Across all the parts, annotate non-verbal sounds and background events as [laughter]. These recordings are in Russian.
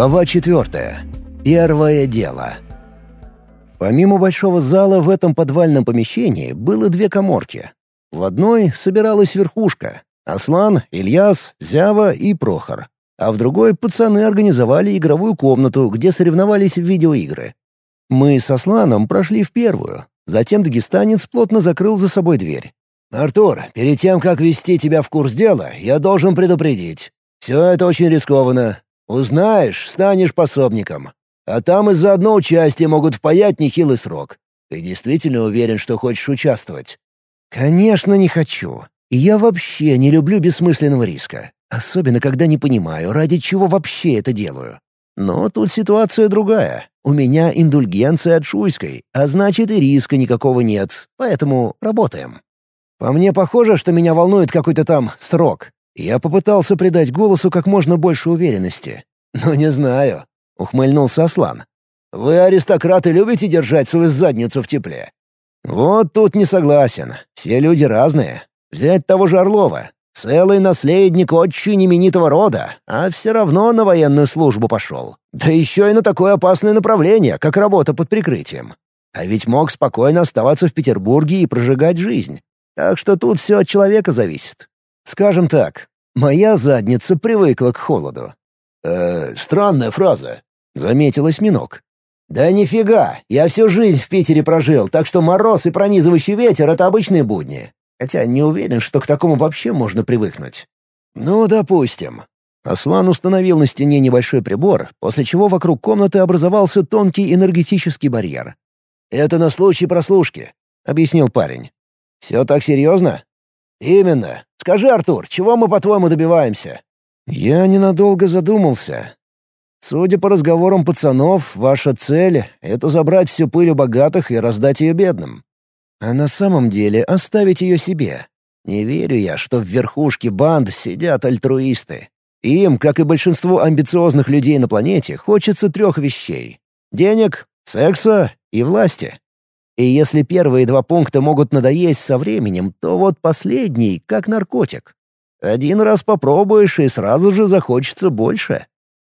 Глава четвертая. Первое дело. Помимо большого зала в этом подвальном помещении было две коморки. В одной собиралась верхушка — Аслан, Ильяс, Зява и Прохор. А в другой пацаны организовали игровую комнату, где соревновались в видеоигры. Мы с Асланом прошли в первую. Затем дагестанец плотно закрыл за собой дверь. «Артур, перед тем, как ввести тебя в курс дела, я должен предупредить. Все это очень рискованно. Узнаешь, станешь пособником. А там из-за одно участие могут впаять нехилый срок. Ты действительно уверен, что хочешь участвовать?» «Конечно, не хочу. И я вообще не люблю бессмысленного риска. Особенно, когда не понимаю, ради чего вообще это делаю. Но тут ситуация другая. У меня индульгенция от Шуйской, а значит и риска никакого нет, поэтому работаем. По мне похоже, что меня волнует какой-то там срок. Я попытался придать голосу как можно больше уверенности. «Ну, не знаю», — ухмыльнулся Аслан. «Вы, аристократы, любите держать свою задницу в тепле?» «Вот тут не согласен. Все люди разные. Взять того же Орлова. Целый наследник очень именитого рода, а все равно на военную службу пошел. Да еще и на такое опасное направление, как работа под прикрытием. А ведь мог спокойно оставаться в Петербурге и прожигать жизнь. Так что тут все от человека зависит. Скажем так, моя задница привыкла к холоду. «Э, странная фраза», — заметил осьминог. «Да нифига, я всю жизнь в Питере прожил, так что мороз и пронизывающий ветер — это обычные будни. Хотя не уверен, что к такому вообще можно привыкнуть». «Ну, допустим». Аслан установил на стене небольшой прибор, после чего вокруг комнаты образовался тонкий энергетический барьер. «Это на случай прослушки», — объяснил парень. «Все так серьезно?» «Именно. Скажи, Артур, чего мы, по-твоему, добиваемся?» Я ненадолго задумался. Судя по разговорам пацанов, ваша цель — это забрать всю пыль у богатых и раздать ее бедным. А на самом деле оставить ее себе. Не верю я, что в верхушке банд сидят альтруисты. Им, как и большинству амбициозных людей на планете, хочется трех вещей — денег, секса и власти. И если первые два пункта могут надоесть со временем, то вот последний — как наркотик. Один раз попробуешь, и сразу же захочется больше.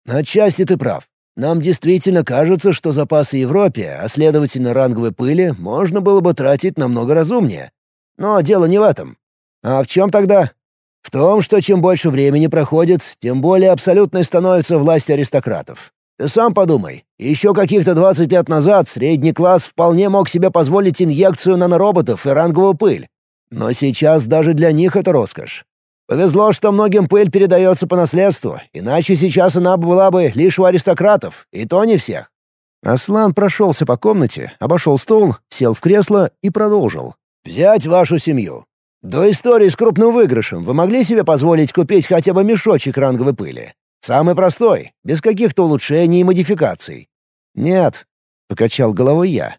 Отчасти ты прав. Нам действительно кажется, что запасы Европе, а следовательно ранговой пыли, можно было бы тратить намного разумнее. Но дело не в этом. А в чем тогда? В том, что чем больше времени проходит, тем более абсолютной становится власть аристократов. Ты сам подумай, еще каких-то 20 лет назад средний класс вполне мог себе позволить инъекцию нанороботов и ранговую пыль. Но сейчас даже для них это роскошь. Повезло, что многим пыль передается по наследству, иначе сейчас она была бы лишь у аристократов, и то не всех». Аслан прошелся по комнате, обошел стол, сел в кресло и продолжил. «Взять вашу семью. До истории с крупным выигрышем вы могли себе позволить купить хотя бы мешочек ранговой пыли? Самый простой, без каких-то улучшений и модификаций». «Нет», — покачал головой я.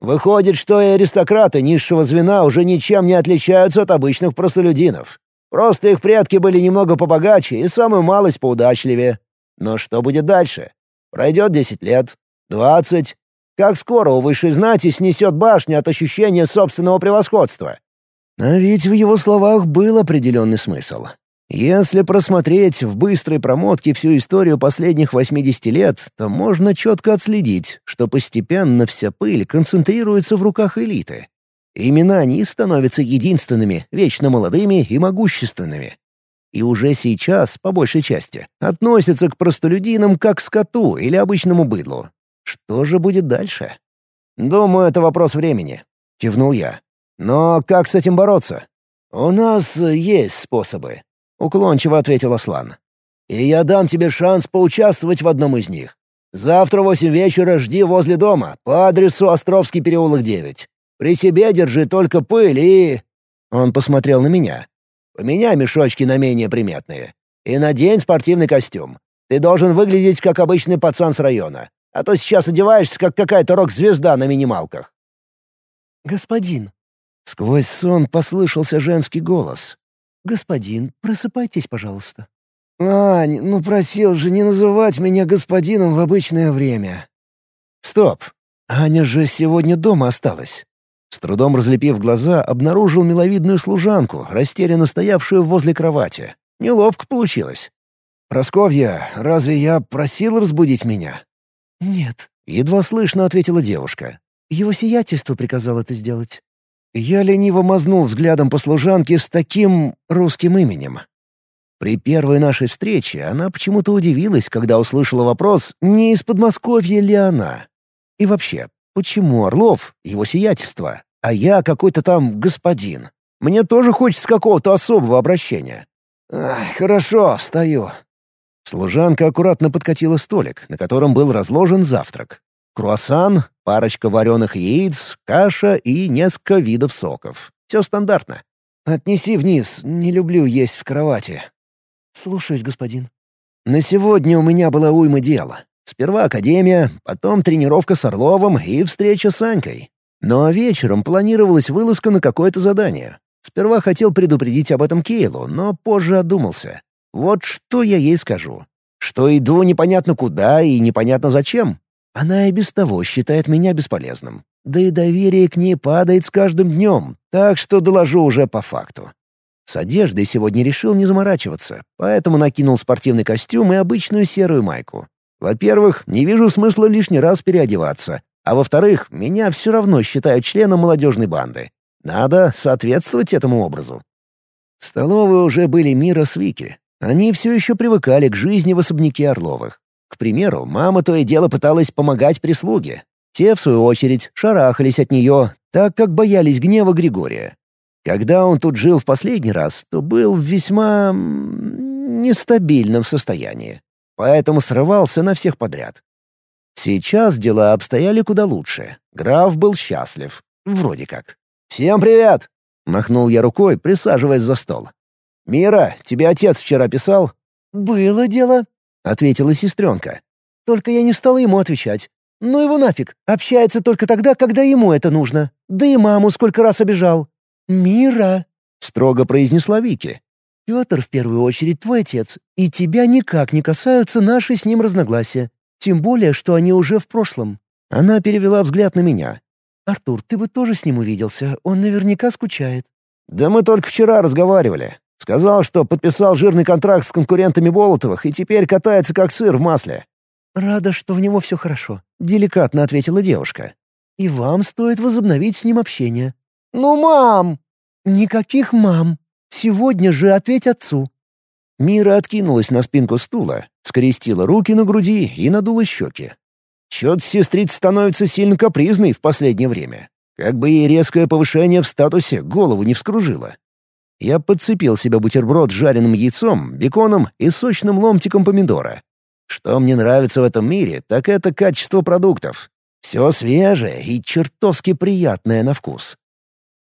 «Выходит, что и аристократы низшего звена уже ничем не отличаются от обычных простолюдинов. Просто их предки были немного побогаче и самую малость поудачливее. Но что будет дальше? Пройдет десять лет, двадцать. Как скоро у высшей знати снесет башню от ощущения собственного превосходства? А ведь в его словах был определенный смысл. Если просмотреть в быстрой промотке всю историю последних 80 лет, то можно четко отследить, что постепенно вся пыль концентрируется в руках элиты. Именно они становятся единственными, вечно молодыми и могущественными. И уже сейчас, по большей части, относятся к простолюдинам как к скоту или обычному быдлу. Что же будет дальше? «Думаю, это вопрос времени», — кивнул я. «Но как с этим бороться?» «У нас есть способы», — уклончиво ответил Аслан. «И я дам тебе шанс поучаствовать в одном из них. Завтра восемь вечера жди возле дома, по адресу Островский переулок 9. При себе держи только пыль и...» Он посмотрел на меня. «Поменяй мешочки на менее приметные. И надень спортивный костюм. Ты должен выглядеть как обычный пацан с района. А то сейчас одеваешься, как какая-то рок-звезда на минималках». «Господин». Сквозь сон послышался женский голос. «Господин, просыпайтесь, пожалуйста». «Ань, ну просил же не называть меня господином в обычное время». «Стоп! Аня же сегодня дома осталась. С трудом разлепив глаза, обнаружил миловидную служанку, растерянно стоявшую возле кровати. Неловко получилось. «Просковья, разве я просил разбудить меня?» «Нет», — едва слышно ответила девушка. «Его сиятельство приказал это сделать». Я лениво мазнул взглядом по служанке с таким русским именем. При первой нашей встрече она почему-то удивилась, когда услышала вопрос, не из Подмосковья ли она. И вообще, почему Орлов — его сиятельство, а я какой-то там господин? Мне тоже хочется какого-то особого обращения. Ах, хорошо, встаю. Служанка аккуратно подкатила столик, на котором был разложен завтрак. Круассан, парочка вареных яиц, каша и несколько видов соков. Все стандартно. Отнеси вниз, не люблю есть в кровати. «Слушаюсь, господин». На сегодня у меня была уйма дела. Сперва академия, потом тренировка с Орловым и встреча с Анькой. Но вечером планировалась вылазка на какое-то задание. Сперва хотел предупредить об этом Кейлу, но позже одумался. Вот что я ей скажу. Что иду непонятно куда и непонятно зачем. Она и без того считает меня бесполезным. Да и доверие к ней падает с каждым днем, так что доложу уже по факту. С одеждой сегодня решил не заморачиваться, поэтому накинул спортивный костюм и обычную серую майку. Во-первых, не вижу смысла лишний раз переодеваться, а во-вторых, меня все равно считают членом молодежной банды. Надо соответствовать этому образу. В столовой уже были Мира с Вики. Они все еще привыкали к жизни в особняке Орловых. К примеру, мама то и дело пыталась помогать прислуге. Те, в свою очередь, шарахались от нее, так как боялись гнева Григория. Когда он тут жил в последний раз, то был в весьма... нестабильном состоянии. Поэтому срывался на всех подряд. Сейчас дела обстояли куда лучше. Граф был счастлив. Вроде как. «Всем привет!» — махнул я рукой, присаживаясь за стол. «Мира, тебе отец вчера писал?» «Было дело», — ответила сестренка. «Только я не стала ему отвечать. Ну его нафиг, общается только тогда, когда ему это нужно. Да и маму сколько раз обижал. «Мира!» — строго произнесла Вики. «Петр в первую очередь твой отец, и тебя никак не касаются наши с ним разногласия. Тем более, что они уже в прошлом». Она перевела взгляд на меня. «Артур, ты бы тоже с ним увиделся. Он наверняка скучает». «Да мы только вчера разговаривали. Сказал, что подписал жирный контракт с конкурентами Болотовых и теперь катается как сыр в масле». «Рада, что в него все хорошо», — деликатно ответила девушка. «И вам стоит возобновить с ним общение. «Ну, мам!» «Никаких мам! Сегодня же ответь отцу!» Мира откинулась на спинку стула, скрестила руки на груди и надула щеки. Чё-то сестрица становится сильно капризной в последнее время. Как бы ей резкое повышение в статусе голову не вскружило. Я подцепил себе бутерброд с жареным яйцом, беконом и сочным ломтиком помидора. Что мне нравится в этом мире, так это качество продуктов. Все свежее и чертовски приятное на вкус.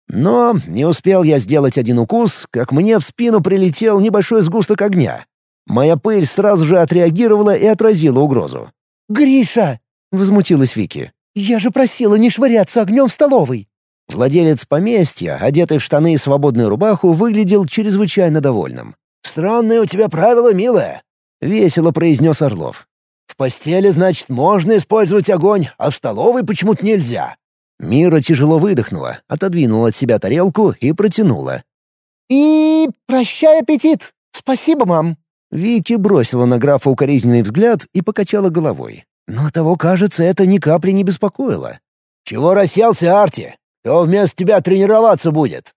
Но не успел я сделать один укус, как мне в спину прилетел небольшой сгусток огня. Моя пыль сразу же отреагировала и отразила угрозу. «Гриша!» — возмутилась Вики. «Я же просила не швыряться огнем в столовой!» Владелец поместья, одетый в штаны и свободную рубаху, выглядел чрезвычайно довольным. «Странные у тебя правила, милая!» — весело произнес Орлов. «В постели, значит, можно использовать огонь, а в столовой почему-то нельзя. Мира тяжело выдохнула, отодвинула от себя тарелку и протянула. «И прощай аппетит! Спасибо, мам!» Вики бросила на графа укоризненный взгляд и покачала головой. Но того, кажется, это ни капли не беспокоило. «Чего расселся, Арти? Кто вместо тебя тренироваться будет?»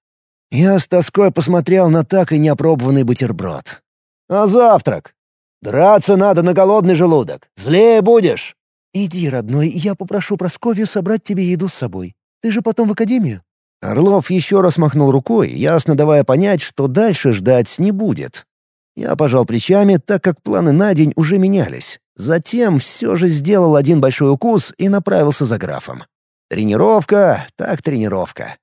Я с тоской посмотрел на так и неопробованный бутерброд. «А завтрак? Драться надо на голодный желудок. Злее будешь!» «Иди, родной, я попрошу Просковью собрать тебе еду с собой. Ты же потом в академию». Орлов еще раз махнул рукой, ясно давая понять, что дальше ждать не будет. Я пожал плечами, так как планы на день уже менялись. Затем все же сделал один большой укус и направился за графом. Тренировка, так тренировка.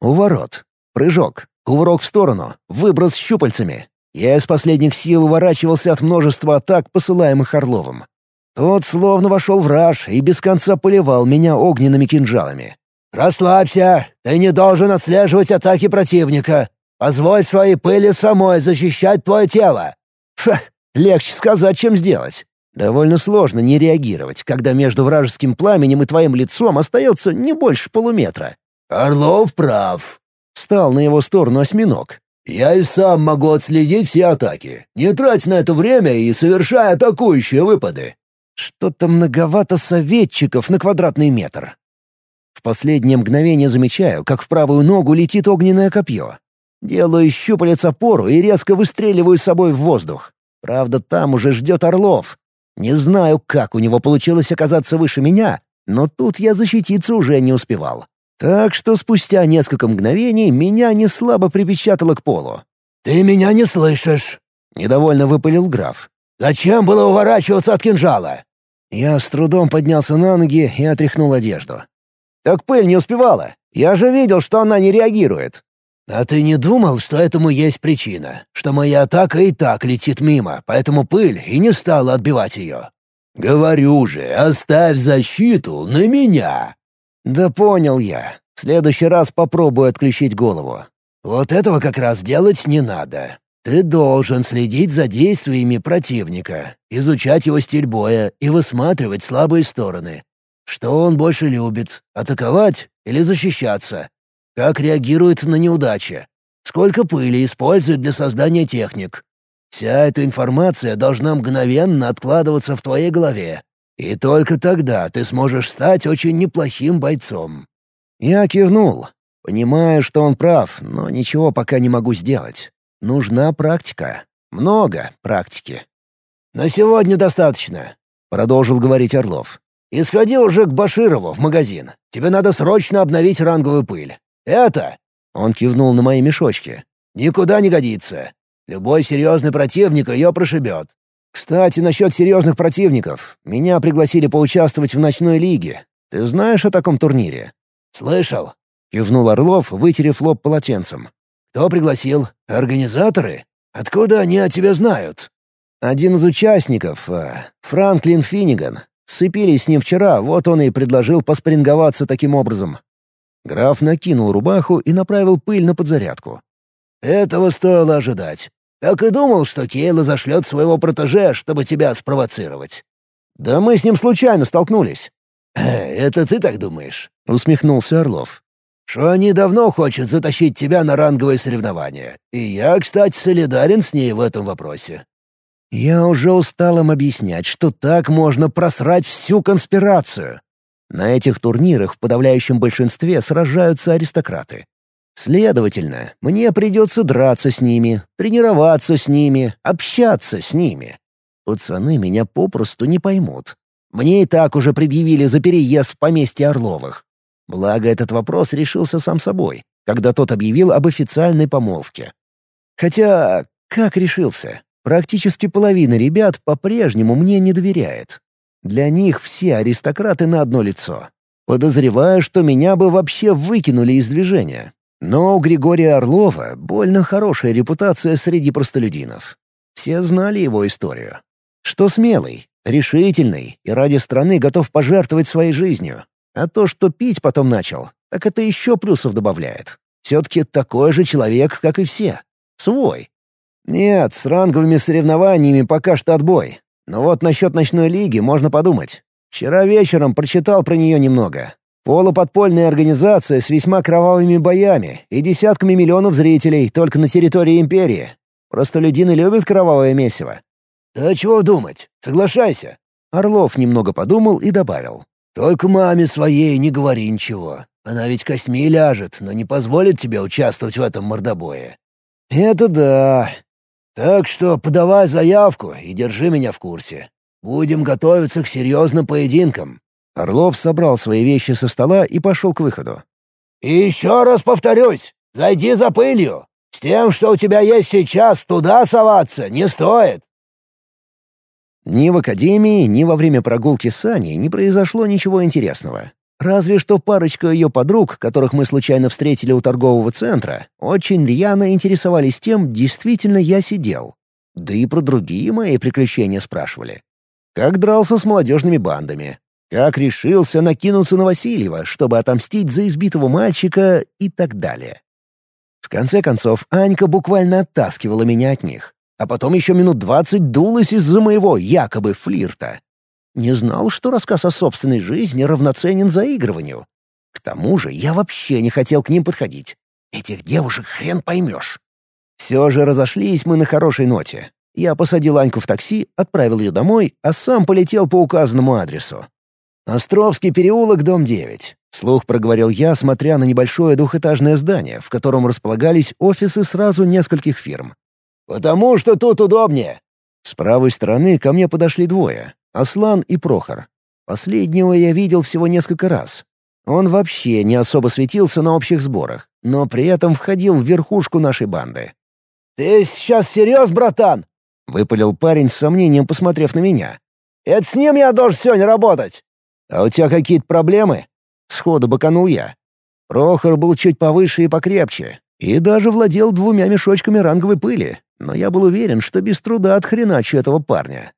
У ворот. Прыжок, кувырок в сторону, выброс щупальцами. Я из последних сил уворачивался от множества атак, посылаемых Орловым. Тот словно вошел в раж и без конца поливал меня огненными кинжалами. «Расслабься! Ты не должен отслеживать атаки противника! Позволь своей пыли самой защищать твое тело!» Ха, легче сказать, чем сделать. Довольно сложно не реагировать, когда между вражеским пламенем и твоим лицом остается не больше полуметра. «Орлов прав», — встал на его сторону осьминог. «Я и сам могу отследить все атаки. Не трать на это время и совершай атакующие выпады». Что-то многовато советчиков на квадратный метр. В последнее мгновение замечаю, как в правую ногу летит огненное копье. Делаю щупалец опору и резко выстреливаю собой в воздух. Правда, там уже ждет Орлов. Не знаю, как у него получилось оказаться выше меня, но тут я защититься уже не успевал. Так что спустя несколько мгновений меня не слабо припечатало к полу. «Ты меня не слышишь!» — недовольно выпалил граф. «Зачем было уворачиваться от кинжала?» Я с трудом поднялся на ноги и отряхнул одежду. «Так пыль не успевала. Я же видел, что она не реагирует». «А ты не думал, что этому есть причина? Что моя атака и так летит мимо, поэтому пыль и не стала отбивать ее?» «Говорю же, оставь защиту на меня!» «Да понял я. В следующий раз попробую отключить голову». «Вот этого как раз делать не надо. Ты должен следить за действиями противника, изучать его стиль боя и высматривать слабые стороны. Что он больше любит — атаковать или защищаться? Как реагирует на неудачи? Сколько пыли использует для создания техник? Вся эта информация должна мгновенно откладываться в твоей голове, и только тогда ты сможешь стать очень неплохим бойцом». Я кивнул, понимая, что он прав, но ничего пока не могу сделать. Нужна практика. Много практики. «На сегодня достаточно», — продолжил говорить Орлов. «Исходи уже к Баширову в магазин. Тебе надо срочно обновить ранговую пыль. Это...» — он кивнул на мои мешочки. «Никуда не годится. Любой серьезный противник ее прошибет. Кстати, насчет серьезных противников. Меня пригласили поучаствовать в ночной лиге. Ты знаешь о таком турнире?» «Слышал», — кивнул Орлов, вытерев лоб полотенцем. «Кто пригласил? Организаторы? Откуда они о тебе знают?» «Один из участников, э, Франклин Финниган. Сцепились с ним вчера, вот он и предложил поспринговаться таким образом». Граф накинул рубаху и направил пыль на подзарядку. «Этого стоило ожидать. Так и думал, что Кейла зашлет своего протеже, чтобы тебя спровоцировать». «Да мы с ним случайно столкнулись». «Э, «Это ты так думаешь?» — усмехнулся Орлов. «Что они давно хочет затащить тебя на ранговые соревнования. И я, кстати, солидарен с ней в этом вопросе». «Я уже устал им объяснять, что так можно просрать всю конспирацию. На этих турнирах в подавляющем большинстве сражаются аристократы. Следовательно, мне придется драться с ними, тренироваться с ними, общаться с ними. Пацаны меня попросту не поймут. Мне и так уже предъявили за переезд в поместье Орловых. Благо, этот вопрос решился сам собой, когда тот объявил об официальной помолвке. Хотя, как решился? Практически половина ребят по-прежнему мне не доверяет. Для них все аристократы на одно лицо. Подозреваю, что меня бы вообще выкинули из движения, но у Григория Орлова больно хорошая репутация среди простолюдинов. Все знали его историю. Что смелый, решительный и ради страны готов пожертвовать своей жизнью. А то, что пить потом начал, так это еще плюсов добавляет. Все-таки такой же человек, как и все. Свой. Нет, с ранговыми соревнованиями пока что отбой. Но вот насчет ночной лиги можно подумать. Вчера вечером прочитал про нее немного. Полуподпольная организация с весьма кровавыми боями и десятками миллионов зрителей только на территории Империи. Простолюдины любят кровавое месиво. «Да чего думать? Соглашайся!» Орлов немного подумал и добавил. «Только маме своей не говори ничего. Она ведь костьми ляжет, но не позволит тебе участвовать в этом мордобое». «Это да. Так что подавай заявку и держи меня в курсе. Будем готовиться к серьезным поединкам. Орлов собрал свои вещи со стола и пошел к выходу. «И еще раз повторюсь, зайди за пылью. С тем, что у тебя есть сейчас, туда соваться не стоит». Ни в академии, ни во время прогулки с Аней не произошло ничего интересного. Разве что парочка ее подруг, которых мы случайно встретили у торгового центра, очень рьяно интересовались тем, действительно я сидел. Да и про другие мои приключения спрашивали. Как дрался с молодежными бандами, как решился накинуться на Васильева, чтобы отомстить за избитого мальчика и так далее. В конце концов, Анька буквально оттаскивала меня от них, а потом еще минут двадцать дулась из-за моего якобы флирта. Не знал, что рассказ о собственной жизни равноценен заигрыванию. К тому же я вообще не хотел к ним подходить. Этих девушек хрен поймешь. Все же разошлись мы на хорошей ноте. Я посадил Аньку в такси, отправил ее домой, а сам полетел по указанному адресу. «Островский переулок, дом 9», — слух проговорил я, смотря на небольшое двухэтажное здание, в котором располагались офисы сразу нескольких фирм. «Потому что тут удобнее». С правой стороны ко мне подошли двое — Аслан и Прохор. Последнего я видел всего несколько раз. Он вообще не особо светился на общих сборах, но при этом входил в верхушку нашей банды. «Ты сейчас серьез, братан?» — выпалил парень с сомнением, посмотрев на меня. «Это с ним я должен сегодня работать!» «А у тебя какие-то проблемы?» — сходу баканул я. Прохор был чуть повыше и покрепче, и даже владел двумя мешочками ранговой пыли, но я был уверен, что без труда отхреначу этого парня.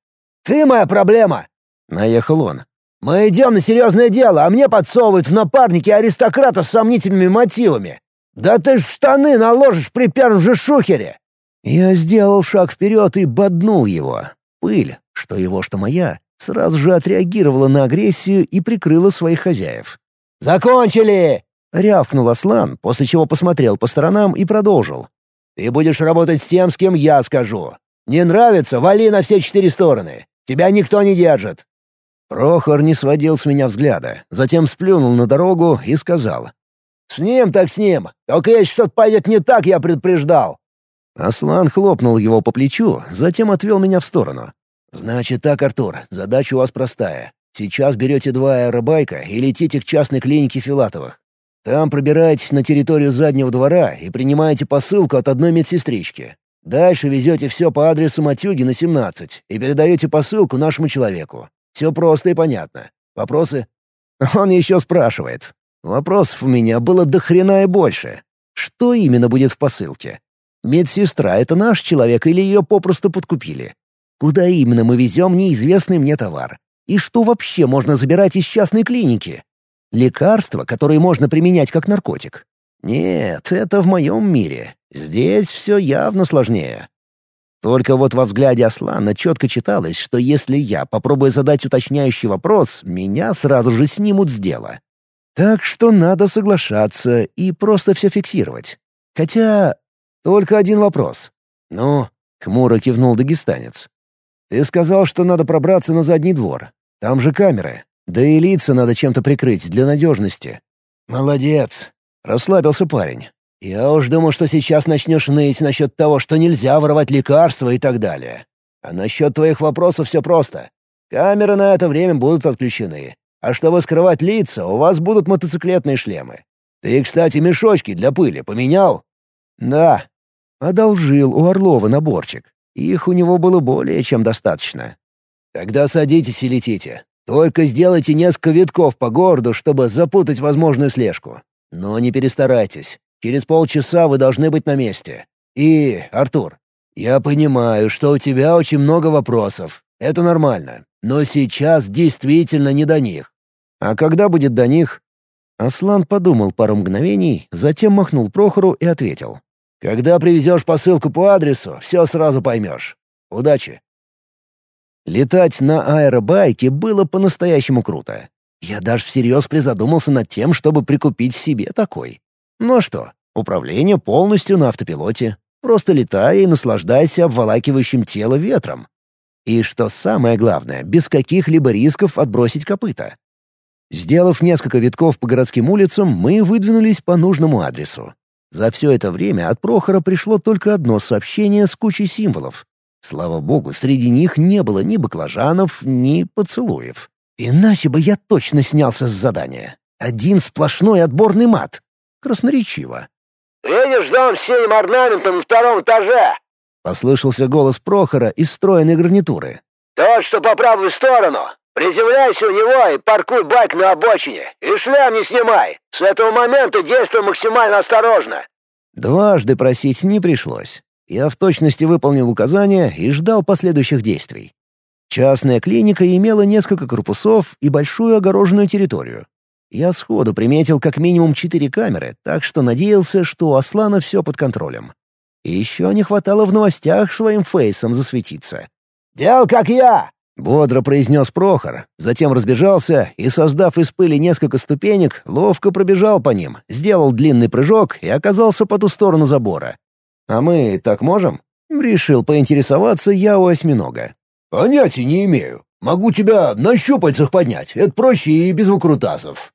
«Ты моя проблема!» — наехал он. «Мы идем на серьезное дело, а мне подсовывают в напарники аристократа с сомнительными мотивами. Да ты ж штаны наложишь при первом же шухере!» Я сделал шаг вперед и боднул его. Пыль, что его, что моя, сразу же отреагировала на агрессию и прикрыла своих хозяев. «Закончили!» — рявкнул Аслан, после чего посмотрел по сторонам и продолжил. «Ты будешь работать с тем, с кем я скажу. Не нравится — вали на все четыре стороны. Тебя никто не держит». Прохор не сводил с меня взгляда, затем сплюнул на дорогу и сказал. «С ним так с ним. Только если что-то пойдет не так, я предупреждал. Аслан хлопнул его по плечу, затем отвел меня в сторону. «Значит так, Артур, задача у вас простая. Сейчас берете два аэробайка и летите к частной клинике Филатовых. Там пробираетесь на территорию заднего двора и принимаете посылку от одной медсестрички. Дальше везете все по адресу Матюги 17 и передаете посылку нашему человеку. Все просто и понятно. Вопросы?» [laughs] Он еще спрашивает. Вопросов у меня было до хрена и больше. Что именно будет в посылке? Медсестра — это наш человек или ее попросту подкупили? Куда именно мы везем неизвестный мне товар? И что вообще можно забирать из частной клиники? Лекарства, которые можно применять как наркотик? Нет, это в моем мире. Здесь все явно сложнее. Только вот во взгляде Аслана четко читалось, что если я попробую задать уточняющий вопрос, меня сразу же снимут с дела. Так что надо соглашаться и просто все фиксировать. Хотя только один вопрос. «Ну?» — хмуро кивнул дагестанец. «Ты сказал, что надо пробраться на задний двор. Там же камеры. Да и лица надо чем-то прикрыть для надежности». «Молодец!» — расслабился парень. «Я уж думал, что сейчас начнешь ныть насчет того, что нельзя воровать лекарства и так далее. А насчет твоих вопросов все просто. Камеры на это время будут отключены. А чтобы скрывать лица, у вас будут мотоциклетные шлемы. Ты, кстати, мешочки для пыли поменял?» «Да». Одолжил у Орлова наборчик. Их у него было более чем достаточно. «Тогда садитесь и летите. Только сделайте несколько витков по городу, чтобы запутать возможную слежку. Но не перестарайтесь. Через полчаса вы должны быть на месте. И, Артур, я понимаю, что у тебя очень много вопросов. Это нормально. Но сейчас действительно не до них. А когда будет до них?» Аслан подумал пару мгновений, затем махнул Прохору и ответил. Когда привезешь посылку по адресу, все сразу поймешь. Удачи!» Летать на аэробайке было по-настоящему круто. Я даже всерьез призадумался над тем, чтобы прикупить себе такой. Ну что, управление полностью на автопилоте. Просто летай и наслаждайся обволакивающим тело ветром. И что самое главное, без каких-либо рисков отбросить копыта. Сделав несколько витков по городским улицам, мы выдвинулись по нужному адресу. За все это время от Прохора пришло только одно сообщение с кучей символов. Слава богу, среди них не было ни баклажанов, ни поцелуев. Иначе бы я точно снялся с задания. Один сплошной отборный мат. Красноречиво. «Видишь дом с синим орнаментом на втором этаже?» — послышался голос Прохора из встроенной гарнитуры. «Тот, что по правую сторону. Приземляйся у него и паркуй байк на обочине. И шлем не снимай. С этого момента действуй максимально осторожно». Дважды просить не пришлось. Я в точности выполнил указания и ждал последующих действий. Частная клиника имела несколько корпусов и большую огороженную территорию. Я сходу приметил как минимум четыре камеры, так что надеялся, что у Аслана все под контролем. И еще не хватало в новостях своим фейсом засветиться. «Дел как я! Бодро произнес Прохор, затем разбежался и, создав из пыли несколько ступенек, ловко пробежал по ним, сделал длинный прыжок и оказался по ту сторону забора. «А мы так можем?» Решил поинтересоваться я у осьминога. «Понятия не имею. Могу тебя на щупальцах поднять. Это проще и без выкрутасов».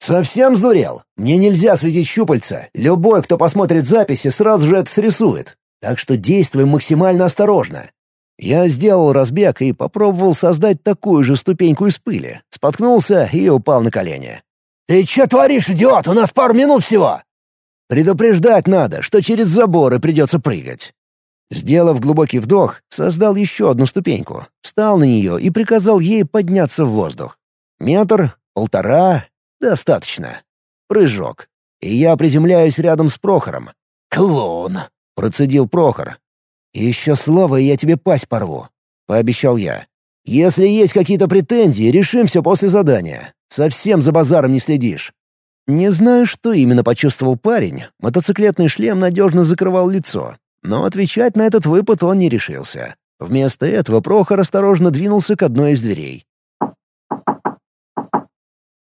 «Совсем сдурел? Мне нельзя светить щупальца. Любой, кто посмотрит записи, сразу же это срисует. Так что действуем максимально осторожно». Я сделал разбег и попробовал создать такую же ступеньку из пыли. Споткнулся и упал на колени. «Ты что творишь, идиот? У нас пару минут всего!» «Предупреждать надо, что через заборы придется прыгать». Сделав глубокий вдох, создал еще одну ступеньку, встал на нее и приказал ей подняться в воздух. Метр, полтора, достаточно. Прыжок. И я приземляюсь рядом с Прохором. «Клоун!» — процедил Прохор. «Еще слово, и я тебе пасть порву», — пообещал я. «Если есть какие-то претензии, решимся после задания. Совсем за базаром не следишь». Не знаю, что именно почувствовал парень. Мотоциклетный шлем надежно закрывал лицо, но отвечать на этот выпад он не решился. Вместо этого Прохор осторожно двинулся к одной из дверей.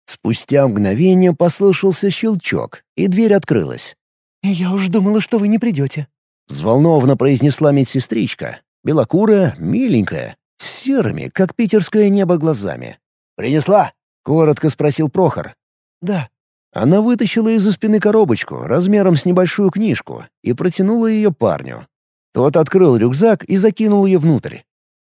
Спустя мгновение послышался щелчок, и дверь открылась. «Я уж думала, что вы не придете», — взволнованно произнесла медсестричка. Белокурая, миленькая, с серыми, как питерское небо, глазами. «Принесла?» — коротко спросил Прохор. «Да». Она вытащила из-за спины коробочку размером с небольшую книжку и протянула ее парню. Тот открыл рюкзак и закинул ее внутрь.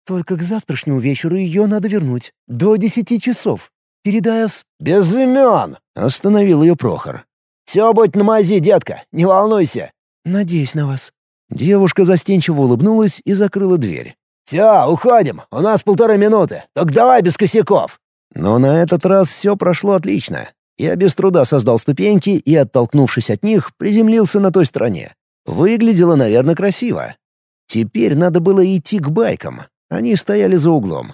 «Только к завтрашнему вечеру ее надо вернуть. До десяти часов. Передай с...» «Без имен!» — остановил ее Прохор. «Все будет на мази, детка, не волнуйся». «Надеюсь на вас». Девушка застенчиво улыбнулась и закрыла дверь. «Все, уходим. У нас полторы минуты. Так давай без косяков». Но на этот раз все прошло отлично. Я без труда создал ступеньки и, оттолкнувшись от них, приземлился на той стороне. Выглядело, наверное, красиво. Теперь надо было идти к байкам. Они стояли за углом.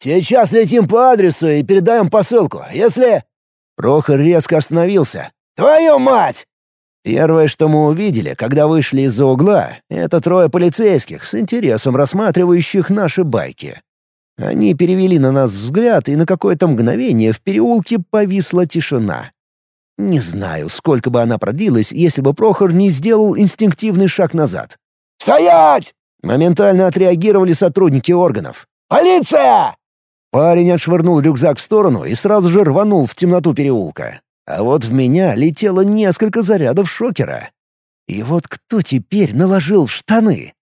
«Сейчас летим по адресу и передаем посылку. Если...» Прохор резко остановился. «Твою мать!» Первое, что мы увидели, когда вышли из-за угла, это трое полицейских с интересом рассматривающих наши байки. Они перевели на нас взгляд, и на какое-то мгновение в переулке повисла тишина. Не знаю, сколько бы она продлилась, если бы Прохор не сделал инстинктивный шаг назад. «Стоять!» Моментально отреагировали сотрудники органов. «Полиция!» Парень отшвырнул рюкзак в сторону и сразу же рванул в темноту переулка. А вот в меня летело несколько зарядов шокера. И вот кто теперь наложил в штаны?